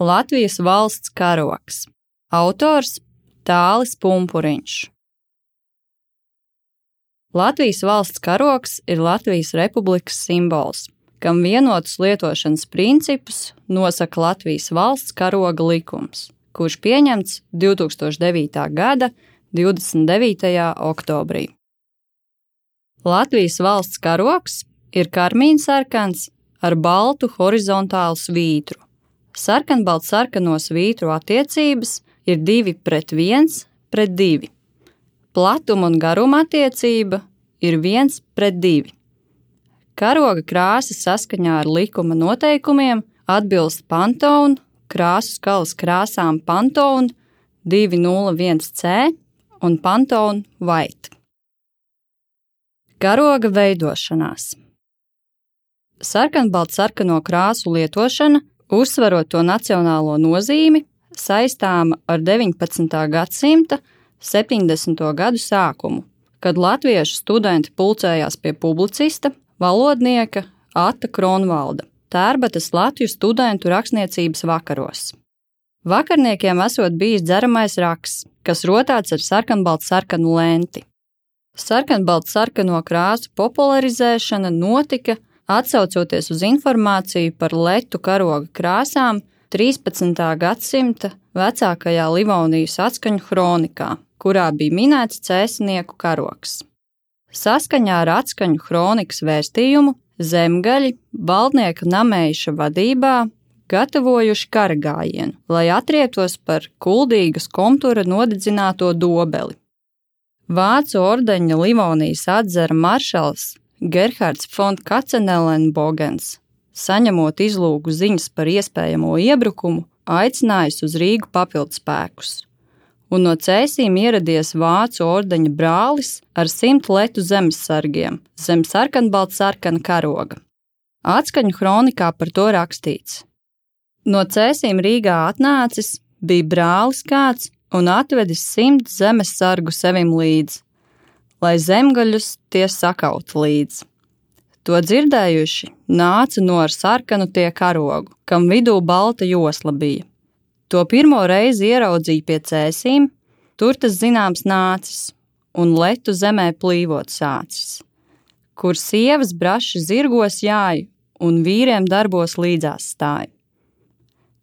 Latvijas valsts karoks. Autors Tālis Pumpuriņš. Latvijas valsts karoks ir Latvijas republikas simbols, kam vienotus lietošanas principus nosaka Latvijas valsts karoga likums, kurš pieņemts 2009. gada 29. oktobrī. Latvijas valsts karoks ir karmīnsarkans ar baltu horizontālu svītru. Sarkanbalts-sarkano svītru attiecības ir 2 pret 1 pret 2. Platuma un garuma attiecība ir 1 pret 2. Karoga krāsa saskaņā ar likuma noteikumiem atbilst Pantone krāsu skalas krāsām Pantone 201C un Pantone White. Karoga veidošanās sarkanbalts-sarkano krāsu lietošana, uzsverot to nacionālo nozīmi, saistāma ar 19. gadsimta 70. gadu sākumu, kad latviešu studenti pulcējās pie publicista, valodnieka Ata Kronvalda, tērbatas Latviju studentu rakstniecības vakaros. Vakarniekiem esot bijis dzeramais raksts, kas rotāts ar sarkanbaltu-sarkanu lenti. Sarkanbaltu-sarkano krāsu popularizēšana notika atsaucoties uz informāciju par letu karoga krāsām 13. gadsimta vecākajā Livonijas atskaņu kronikā, kurā bija minēts cēsnieku karoks. Saskaņā ar atskaņu kronikas vēstījumu zemgaļi Baldnieka namēša vadībā gatavojuši karagājienu, lai atrietos par kuldīgas komtura nodedzināto dobeli. Vācu ordeņa Livonijas atzara maršals Gerhards von Katzenelenbogens, saņemot izlūgu ziņas par iespējamo iebrukumu, aicinājis uz Rīgu papildspēkus. Un no cēsīm ieradies vācu ordeņa brālis ar simt letu zemesargiem zem sarkanbalta-sarkana karoga. Atskaņu kronikā par to rakstīts. No cēsīm Rīgā atnācis, bija brālis kāds un atvedis simt zemesargu sevim līdzi lai zemgaļus tie sakaut līdzi. To dzirdējuši, nāca no ar sarkanu tie karogu, kam vidū balta josla bija. To pirmo reizi ieraudzīja pie cēsīm, tur tas zināms nācis, un letu zemē plīvot sācis, kur sievas braši zirgos jāju un vīriem darbos līdzās stāja.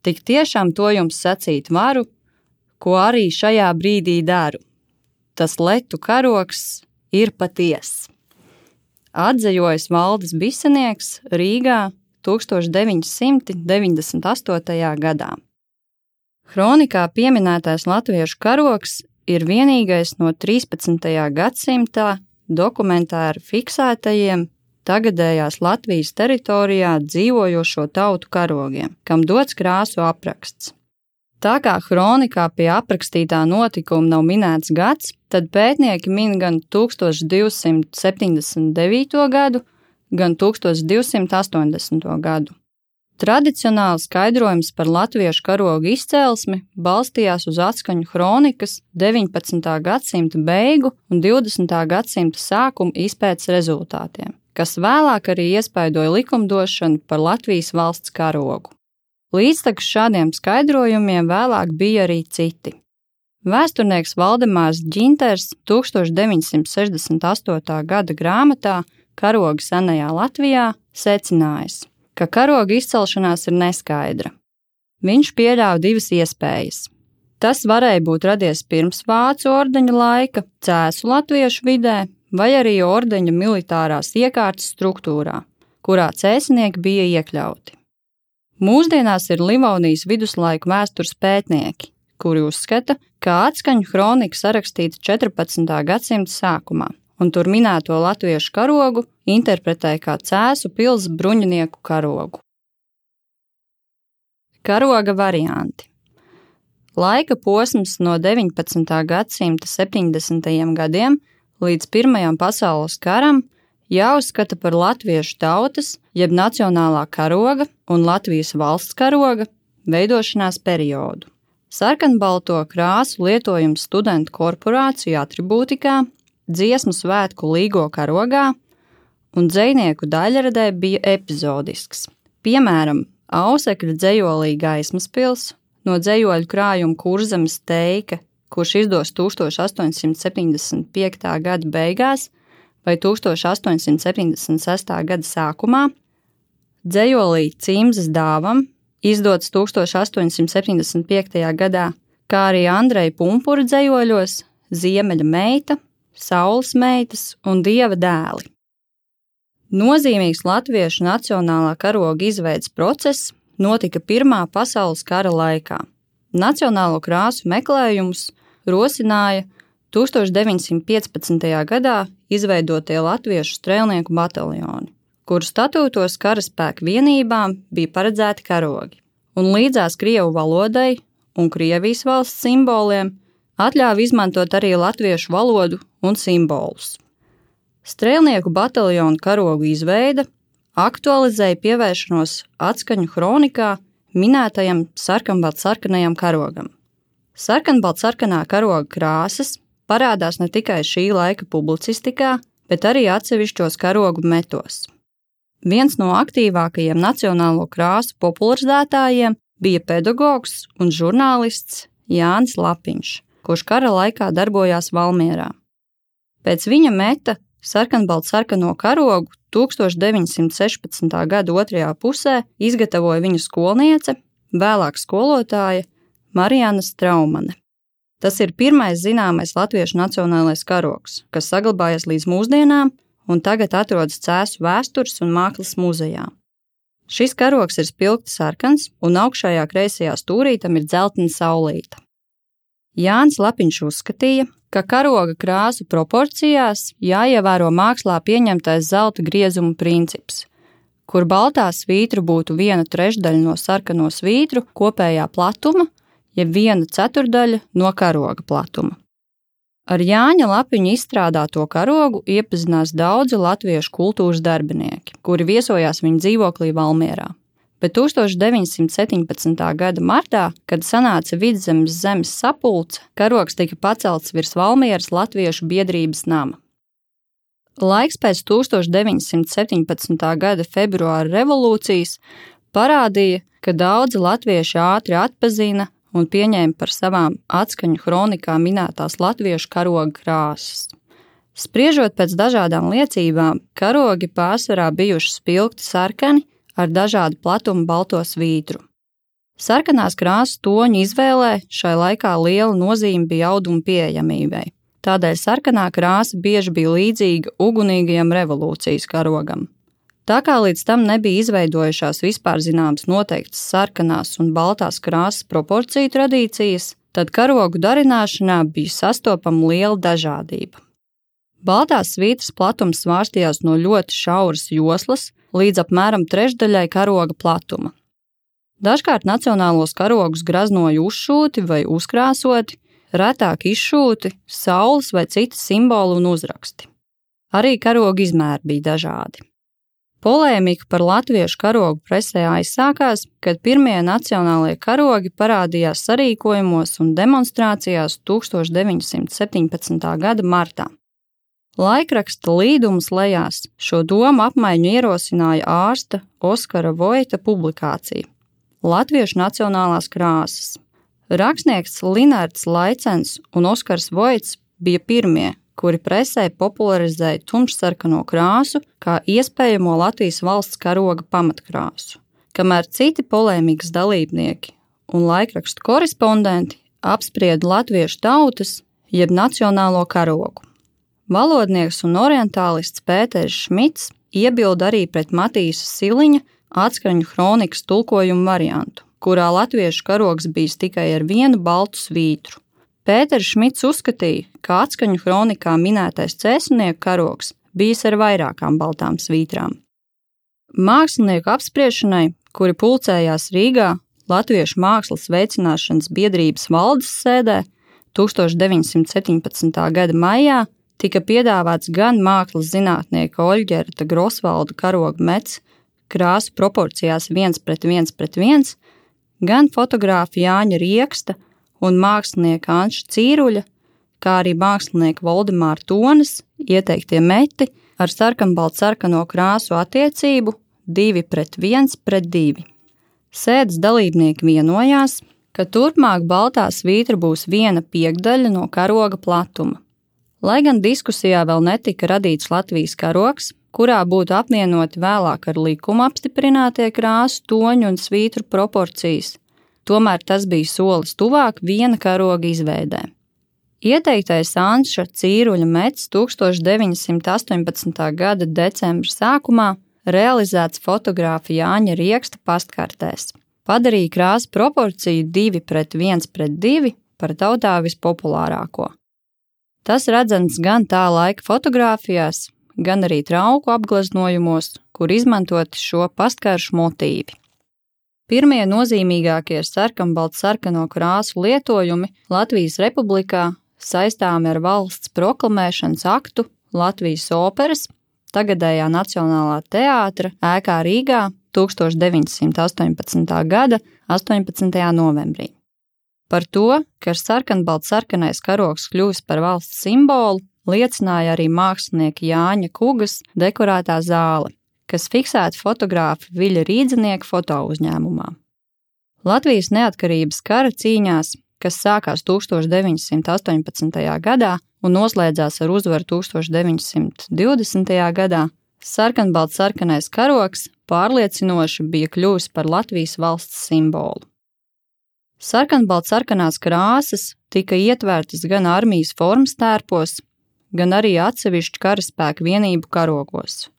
Tik tiešām to jums sacīt varu, ko arī šajā brīdī daru. Tas letu karoks ir patiesa. Atzējojis Valdis Bisenieks Rīgā 1998. gadā. Kronikā pieminētais latviešu karoks ir vienīgais no 13. gadsimta dokumentāri fiksētajiem tagadējās Latvijas teritorijā dzīvojošo tautu karogiem, kam dots krāsu apraksts. Tā kā kronikā pie aprakstītā notikuma nav minēts gads, tad pētnieki min gan 1279. gadu, gan 1280. gadu. Tradicionāli skaidrojums par latviešu karogu izcelsmi balstījās uz atskaņu kronikas 19. gadsimta beigu un 20. gadsimta sākuma izpētes rezultātiem, kas vēlāk arī iespaidoja likumdošanu par Latvijas valsts karogu. Līdztekus šādiem skaidrojumiem vēlāk bija arī citi. Vēsturnieks Valdemārs Džinters 1968. gada grāmatā Karoga senajā Latvijā secinājis, ka karoga izcelšanās ir neskaidra. Viņš pieļāva divas iespējas. Tas varēja būt radies pirms vācu ordeņa laika, cēsu latviešu vidē, vai arī ordeņa militārās iekārtas struktūrā, kurā cēsnieki bija iekļauti. Mūsdienās ir Livonijas viduslaiku vēstures pētnieki, kuri uzskata, ka atskaņu kronika sarakstīta 14. gadsimta sākumā, un tur minēto latviešu karogu interpretē kā cēsu pilsētas bruņinieku karogu. Karoga varianti Laika posms no 19. gadsimta 70. gadiem līdz Pirmajam pasaules karam jāuzskata par latviešu tautas, jeb nacionālā karoga un Latvijas valsts karoga veidošanās periodu. Sarkanbalto krāsu lietojums studentu korporāciju atribūtikā, dziesmu svētku līgo karogā un dzinieku daļradē bija epizodisks. Piemēram, Ausekļa dzējolī gaismas pils, no dzējoļu krājuma kurzemes teika, kurš izdos 1875. gada beigās vai 1876. gada sākumā, dzējolī Cimzas dāvam, izdots 1875. gadā, kā arī Andreja Pumpura dzējoļos Ziemeļa meita, Saules meitas un Dieva dēli. Nozīmīgs latviešu nacionālā karoga izveids process notika Pirmā pasaules kara laikā. Nacionālo krāsu meklējumus rosināja 1915. gadā izveidotie latviešu strēlnieku bataljoni, kuru statūtos karaspēka vienībām bija paredzēti karogi, un līdzās Krievu valodai un Krievijas valsts simboliem atļāva izmantot arī latviešu valodu un simbolus. Strēlnieku bataljonu karogu izveide aktualizēja pievēršanos atskaņu kronikā minētajam sarkanbaltsarkanajam karogam. Sarkanbaltsarkanā karoga krāsas parādās ne tikai šī laika publicistikā, bet arī atsevišķos karogu metos. Viens no aktīvākajiem nacionālo krāsu popularizētājiem bija pedagogs un žurnālists Jānis Lapiņš, kurš kara laikā darbojās Valmierā. Pēc viņa meta Sarkanbalts-sarkano karogu 1916. gada otrajā pusē izgatavoja viņa skolniece, vēlāk skolotāja Marijana Straumane. Tas ir pirmais zināmais latviešu nacionālais karogs, kas saglabājies līdz mūsdienām un tagad atrodas Cēzu vēstures un mākslas muzejā. Šis karogs ir spilgti sarkans, un augšējā kreisajā stūrī tam ir dzeltena saulīta. Jānis Lapiņš uzskatīja, ka karoga krāsu proporcijās jāievēro mākslā pieņemtais zelta griezuma princips, kur baltā svītra būtu viena trešdaļa no sarkano svītru kopējā platuma, jeb viena ceturdaļa no karoga platuma. Ar Jāņa Lapiņa izstrādāto karogu iepazinās daudzi latviešu kultūras darbinieki, kuri viesojās viņa dzīvoklī Valmierā bet 1917. gada martā, kad sanāca vidzemes zemes sapulce, karogs tika pacelts virs Valmieras Latviešu biedrības nama. Laiks pēc 1917. gada februāra revolūcijas parādīja, ka daudzi latvieši ātri atpazina un pieņēma par savām atskaņu kronikā minētās latviešu karoga krāsas. Spriežot pēc dažādām liecībām, karogi pārsvarā bijuši spilgti sarkani, ar dažādu platumu balto svītru. Sarkanās krāsas toņu izvēlē šai laikā liela nozīme bija auduma pieejamībai. Tādēļ sarkanā krāsa bieži bija līdzīga ugunīgajam revolūcijas karogam. Tā kā līdz tam nebija izveidojušās vispār zināmas noteiktas sarkanās un baltās krāsas proporciju tradīcijas, tad karogu darināšanā bija sastopama liela dažādība. Baltās svītras platums svārstījās no ļoti šauras joslas līdz apmēram trešdaļai karoga platuma. Dažkārt nacionālos karogus graznoja uzšūti vai uzkrāsoti, retāk izšūti, saules vai citi simboli un uzraksti. Arī karoga izmēri bija dažādi. Polēmika par latviešu karogu presē aizsākās, kad pirmie nacionālie karogi parādījās sarīkojumos un demonstrācijās 1917. gada martā. Laikraksta līdums lejās šo domu apmaiņu ierosināja ārsta Oskara Vojta publikācija Latviešu nacionālās krāsas. Rakstnieks Linārds Laicens un Oskars Vojts bija pirmie, kuri presē popularizēja tumšsarkano krāsu kā iespējamo Latvijas valsts karoga pamatkrāsu, kamēr citi polēmikas dalībnieki un laikrakstu korespondenti apsprieda latviešu tautas jeb nacionālo karogu. Valodnieks un orientālists Pēters Šmits iebilda arī pret Matīsa Siliņa atskaņu kronikas tulkojumu variantu, kurā latviešu karogs bijis tikai ar vienu baltu svītru. Pēters Šmits uzskatīja, ka atskaņu kronikā minētais cēsnieku karogs bijis ar vairākām baltām svītrām. Mākslinieku apspriešanai, kuri pulcējās Rīgā Latviešu mākslas veicināšanas biedrības valdes sēdē 1917. gada maijā, tika piedāvāts gan mākslas zinātnieka Oļģerta Grosvalda karoga mets krāsu proporcijās viens pret viens pret viens, gan fotogrāfa Jāņa Rieksta un mākslinieka Anša Cīruļa, kā arī mākslinieka Voldemāra Tonas ieteiktie meti ar sarkanbaltu sarkano krāsu attiecību 2 pret 1 pret 2. Sēdes dalībnieki vienojās, ka turpmāk baltā svītra būs viena piekdaļa no karoga platuma. Lai gan diskusijā vēl netika radīts Latvijas karoks, kurā būtu apvienoti vēlāk ar likuma apstiprinātie krāsu, toņu un svītru proporcijas, tomēr tas bija solis tuvāk viena karoga izveidē. Ieteiktais Anša Cīruļa mets 1918. gada decembra sākumā realizēts fotogrāfa Jāņa Rieksta pastkartēs. Padarīja krāsu proporciju 2 pret 1 pret 2 par tautā vispopulārāko. Tas redzams gan tā laika fotografijās, gan arī trauku apgleznojumos, kur izmantoti šo pastkaršu motīvi. Pirmie nozīmīgākie sarkanbalts-sarkano krāsu lietojumi Latvijas Republikā saistāmi ar valsts proklamēšanas aktu Latvijas operas tagadējā Nacionālā teātra ēkā Rīgā 1918. gada 18. novembrī. Par to, ka sarkanbalts sarkanais karoks kļuvis par valsts simbolu, liecināja arī mākslinieka Jāņa Kugas dekorētā zāle, kas fiksēta fotogrāfa Viļa Rīdzenieka foto uzņēmumā. Latvijas neatkarības kara cīņās, kas sākās 1918. gadā, un noslēdzās ar uzvaru 1920. gadā, sarkanbalts sarkanais karoks pārliecinoši bija kļuvis par Latvijas valsts simbolu. Sarkanbalts sarkanās krāsas tika ietvērtas gan armijas formas tērpos, gan arī atsevišķu karaspēku vienību karogos.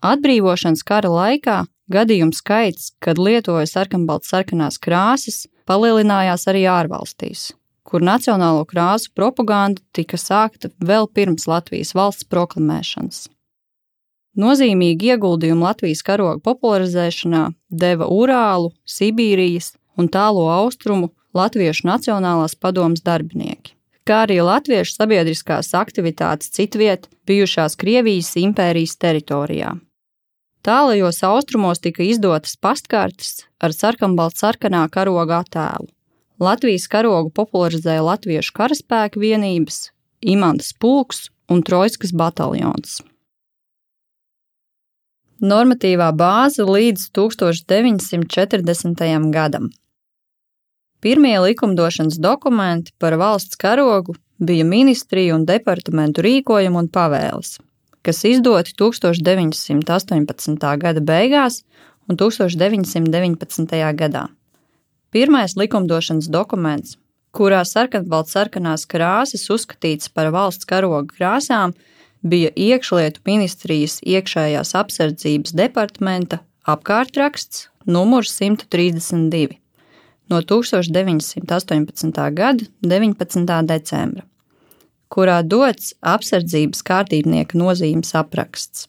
Atbrīvošanas kara laikā gadījumu skaits, kad lietoja sarkanbalts sarkanās krāsas, palielinājās arī ārvalstīs kur nacionālo krāsu propaganda tika sākta vēl pirms Latvijas valsts proklamēšanas. Nozīmīgi ieguldījumu Latvijas karoga popularizēšanā deva Urālu, Sibīrijas un tālo austrumu Latviešu Nacionālās padomas darbinieki, kā arī latviešu sabiedriskās aktivitātes citviet bijušās Krievijas impērijas teritorijā. Tālajos austrumos tika izdotas pastkartes ar sarkanbalts-sarkanā karoga attēlu. Latvijas karogu popularizēja latviešu karaspēka vienības, Imants Pulks un Trojskas bataljons. Normatīvā bāze līdz 1940. gadam. Pirmie likumdošanas dokumenti par valsts karogu bija ministriju un departamentu rīkojumi un pavēles, kas izdoti 1918. gada beigās un 1919. gadā. Pirmais likumdošanas dokuments, kurā sarkanbalts sarkanās krāsas uzskatīts par valsts karoga krāsām, bija iekšlietu ministrijas iekšējās apsardzības departamenta apkārtraksts numurs 132 no 1918. gada 19. decembra, kurā dots apsardzības kārtībnieka nozīmes apraksts.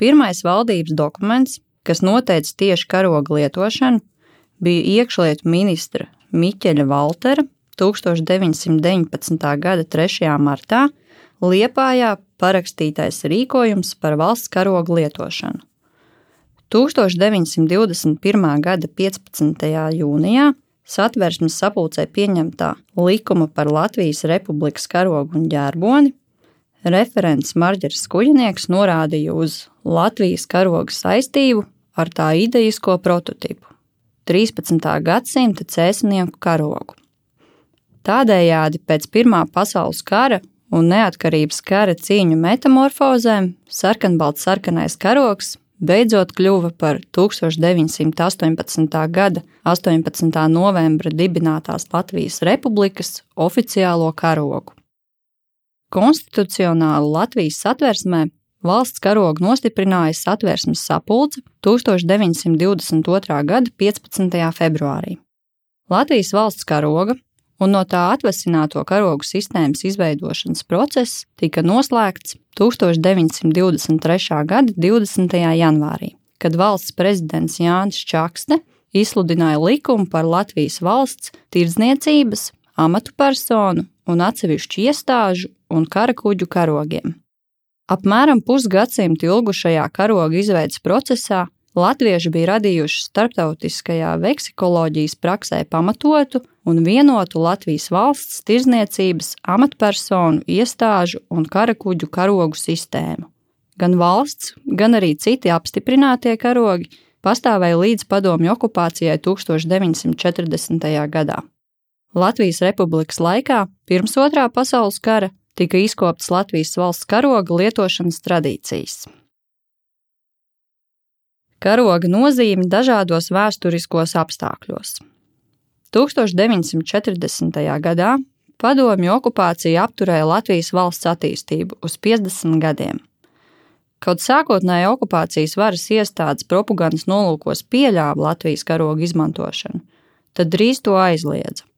Pirmais valdības dokuments, kas noteica tieši karoga lietošanu, bija iekšlietu ministra Miķeļa Valtera 1919. gada 3. martā Liepājā parakstītais rīkojums par valsts karoga lietošanu. 1921. gada 15. jūnijā satversmes sapulcē pieņemtā likuma par Latvijas Republikas karogu un ģērboni referents Marģers Kuģinieks norādīja uz Latvijas karoga saistību ar tā idejisko prototipu. 13. gadsimta cēsinieku karogu. Tādējādi pēc Pirmā pasaules kara un neatkarības kara cīņu metamorfozēm sarkanbalts sarkanais karogs beidzot kļuva par 1918. gada 18. novembra dibinātās Latvijas Republikas oficiālo karogu. Konstitucionāli Latvijas satversmē valsts karogu nostiprināja satversmes sapulce 1922. gada 15. februārī. Latvijas valsts karoga un no tā atvasināto karogu sistēmas izveidošanas process tika noslēgts 1923. gada 20. janvārī, kad valsts prezidents Jānis Čakste izsludināja likumu par Latvijas valsts tirdzniecības, amatupersonu un atsevišķu iestāžu un karakuģu karogiem. Apmēram pusgadsimtu ilgušajā karoga izveidas procesā latvieši bija radījuši starptautiskajā veksikoloģijas praksē pamatotu un vienotu Latvijas valsts tirzniecības, amatpersonu, iestāžu un karakuģu karogu sistēmu. Gan valsts, gan arī citi apstiprinātie karogi pastāvēja līdz padomju okupācijai 1940. gadā. Latvijas republikas laikā, pirms otrā pasaules kara, tika izkoptas Latvijas valsts karoga lietošanas tradīcijas. Karoga nozīme dažādos vēsturiskos apstākļos. 1940. gadā padomju okupācija apturēja Latvijas valsts attīstību uz 50 gadiem. Kaut sākotnēji okupācijas varas iestādes propagandas nolūkos pieļāva Latvijas karoga izmantošanu, tad drīz to aizliedza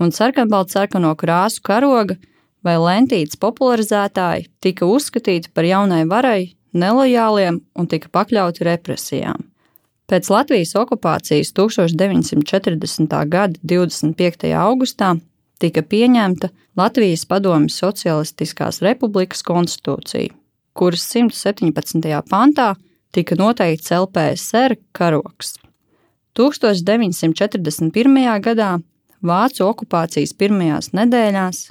un sarkanbalta sarkano krāsu karoga vai lentītes popularizētāji tika uzskatīti par jaunai varai, nelojāliem un tika pakļauti represijām. Pēc Latvijas okupācijas 1940. gada 25. augustā tika pieņemta Latvijas Padomju Socialistiskās Republikas konstitūcija, kuras 117. pantā tika noteikts LPSR karoks. 1941. gadā Vācu okupācijas pirmajās nedēļās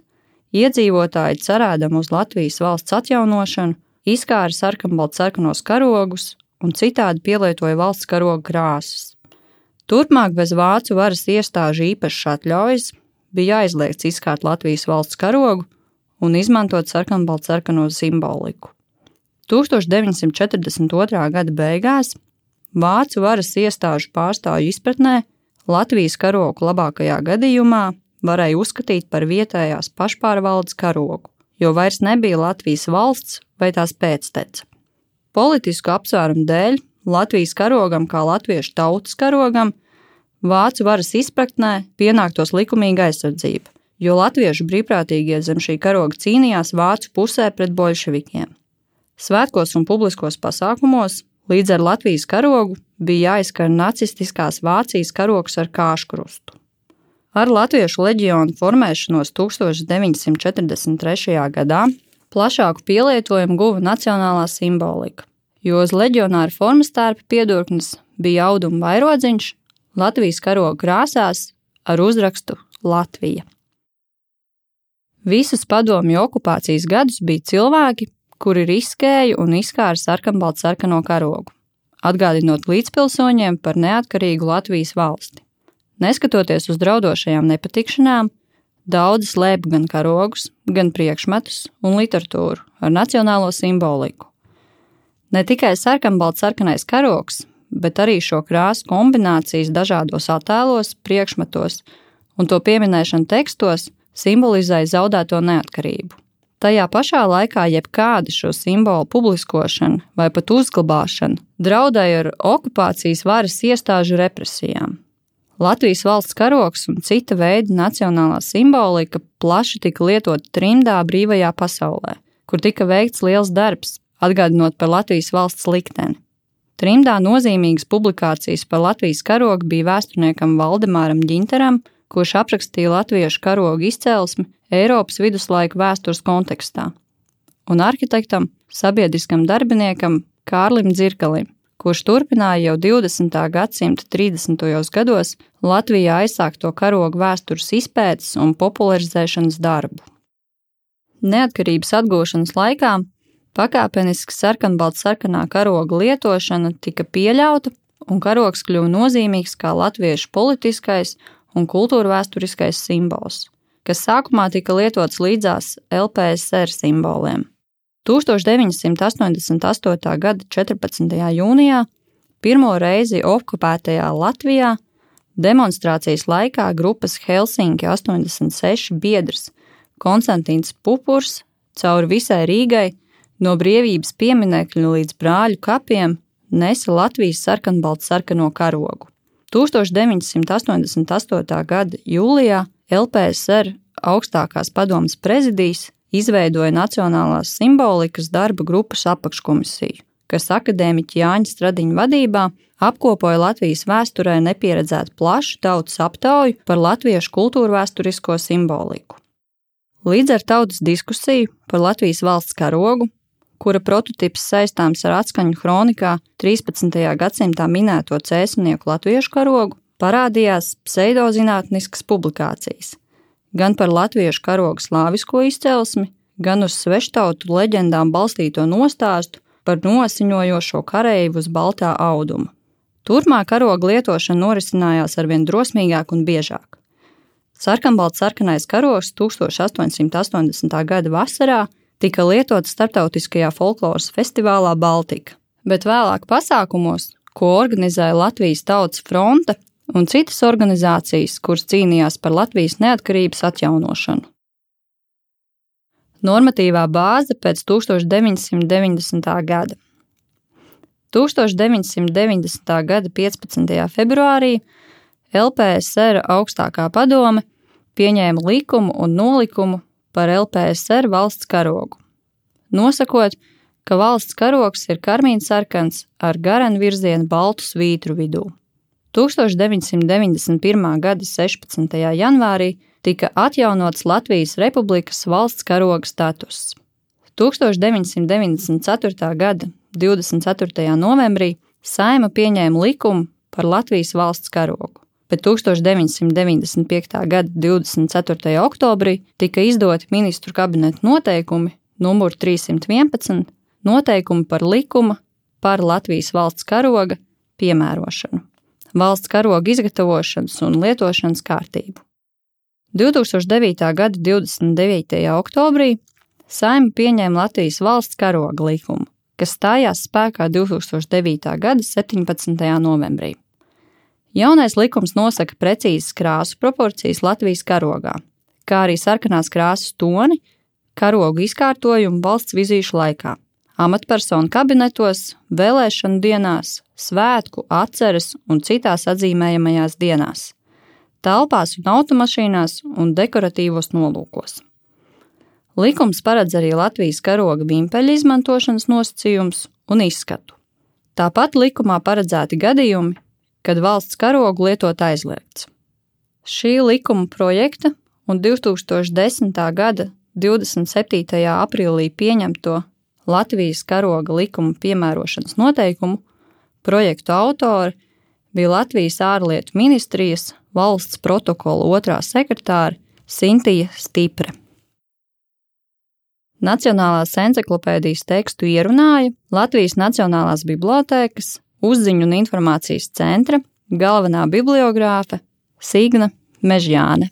iedzīvotāji cerēdam uz Latvijas valsts atjaunošanu, izkāra sarkanbalts sarkanos karogus un citādi pielietoja valsts karoga krāsas. Turpmāk bez vācu varas iestāžu īpašas atļaujas bija aizliegts izkārt Latvijas valsts karogu un izmantot sarkanbalts sarkano simboliku. 1942. gada beigās vācu varas iestāžu pārstāvju izpratnē Latvijas karogu labākajā gadījumā varēja uzskatīt par vietējās pašpārvaldes karogu, jo vairs nebija Latvijas valsts vai tās pēcteca. Politisku apsvērumu dēļ Latvijas karogam, kā latviešu tautas karogam, vācu varas izpratnē pienāktos likumīga aizsardzība, jo latviešu brīvprātīgie zem šī karoga cīnījās vācu pusē pret bolševikiem. Svētkos un publiskos pasākumos Līdz ar Latvijas karogu bija jāizskar nacistiskās Vācijas karogs ar kāškrustu. Ar Latviešu leģionu formēšanos 1943. gadā plašāku pielietojumu guva nacionālā simbolika, jo uz leģionāra formas tērpa piedurknes bija auduma vairodziņš Latvijas karoga krāsās ar uzrakstu Latvija. Visus padomju okupācijas gadus bija cilvēki, kuri riskēja un izkāra sarkanbaltu sarkano karogu, atgādinot līdzpilsoņiem par neatkarīgu Latvijas valsti. Neskatoties uz draudošajām nepatikšanām, daudzi slēpa gan karogus, gan priekšmetus un literatūru ar nacionālo simboliku. Ne tikai sarkanbalts sarkanais karogs, bet arī šo krāsu kombinācijas dažādos attēlos, priekšmetos un to pieminēšanu tekstos simbolizēja zaudēto neatkarību. Tajā pašā laikā jebkāda šo simbolu publiskošana vai pat uzglabāšana draudēja ar okupācijas varas iestāžu represijām. Latvijas valsts karoks un cita veida nacionālā simbolika plaši tika lietota trimdā brīvajā pasaulē, kur tika veikts liels darbs, atgādinot par Latvijas valsts likteni. Trimdā nozīmīgas publikācijas par Latvijas karogu bija vēsturniekam Valdemāram Ginteram, kurš aprakstīja latviešu karogu izcelsmi Eiropas viduslaika vēstures kontekstā, un arhitektam, sabiedriskam darbiniekam Kārlim Dzirkalim, kurš turpināja jau 20. gadsimta 30. gados Latvijā aizsākto karogu vēstures izpētes un popularizēšanas darbu. Neatkarības atgūšanas laikā pakāpeniski sarkanbalta sarkanā karoga lietošana tika pieļauta, un karogs kļuva nozīmīgs kā latviešu politiskais un kultūra vēsturiskais simbols kas sākumā tika lietots līdzās LPSR simboliem. 1988. gada 14. jūnijā pirmo reizi okupētajā Latvijā demonstrācijas laikā grupas Helsinki 86 biedrs Konstantīns Pupurs cauri visai Rīgai no brīvības pieminekļa līdz brāļu kapiem nesa Latvijas sarkanbaltu sarkano karogu. 1988. gada jūlijā LPSR augstākās padomas prezidijs izveidoja Nacionālās simbolikas darba grupas apakškomisiju, kas akadēmiķa Jāņa Stradiņa vadībā apkopoja Latvijas vēsturē nepieredzētu plašu tautas aptauju par latviešu kultūru vēsturisko simboliku. Līdz ar tautas diskusiju par Latvijas valsts karogu, kura prototyps saistāms ar atskaņu kronikā 13. gadsimtā minēto cēsinieku latviešu karogu, parādījās pseidozinātniskas publikācijas, gan par latviešu karogu slāvisko izcelsmi, gan uz sveštautu leģendām balstīto nostāstu par nosiņojošo kareivu uz baltā auduma. Turpmāk karoga lietošana norisinājās arvien drosmīgāk un biežāk. Sarkanbalts sarkanais karogs 1880. gada vasarā tika lietots starptautiskajā folkloras festivālā Baltika, bet vēlāk pasākumos, ko organizēja Latvijas Tautas fronte un citas organizācijas, kuras cīnījās par Latvijas neatkarības atjaunošanu. Normatīvā bāze pēc 1990. gada. 1990. gada 15. februārī LPSR augstākā padome pieņēma likumu un nolikumu par LPSR valsts karogu, nosakot, ka valsts karogs ir karmīns sarkans ar garenu virzienu baltu svītru vidū. 1991. gada 16. janvārī tika atjaunots Latvijas Republikas valsts karoga status. 1994. gada 24. novembrī Saima pieņēma likumu par Latvijas valsts karogu, bet 1995. gada 24. oktobrī tika izdoti ministru kabineta noteikumi numur 311 noteikumi par likuma par Latvijas valsts karoga piemērošanu, valsts karoga izgatavošanas un lietošanas kārtību. 2009. gada 29. oktobrī Saima pieņēma Latvijas valsts karoga likumu, kas stājās spēkā 2009. gada 17. novembrī. Jaunais likums nosaka precīzas krāsu proporcijas Latvijas karogā, kā arī sarkanās krāsas toni, karogu izkārtojumu valsts vizīšu laikā, amatpersonu kabinetos, vēlēšanu dienās, svētku, atceres un citās atzīmējamajās dienās telpās un automašīnās un dekoratīvos nolūkos. Likums paredz arī Latvijas karoga vimpeļu izmantošanas nosacījumus un izskatu. Tāpat likumā paredzēti gadījumi, kad valsts karogu lietot aizliegts. Šī likuma projekta un 2010. gada 27. aprīlī pieņemto Latvijas karoga likuma piemērošanas noteikumu projektu autori bija Latvijas ārlietu ministrijas valsts protokola otrā sekretāra Sintija Stipre. Nacionālās encyklopēdijas tekstu ierunāja Latvijas Nacionālās bibliotēkas, uzziņu un informācijas centra galvenā bibliogrāfe Signa Mežjāne.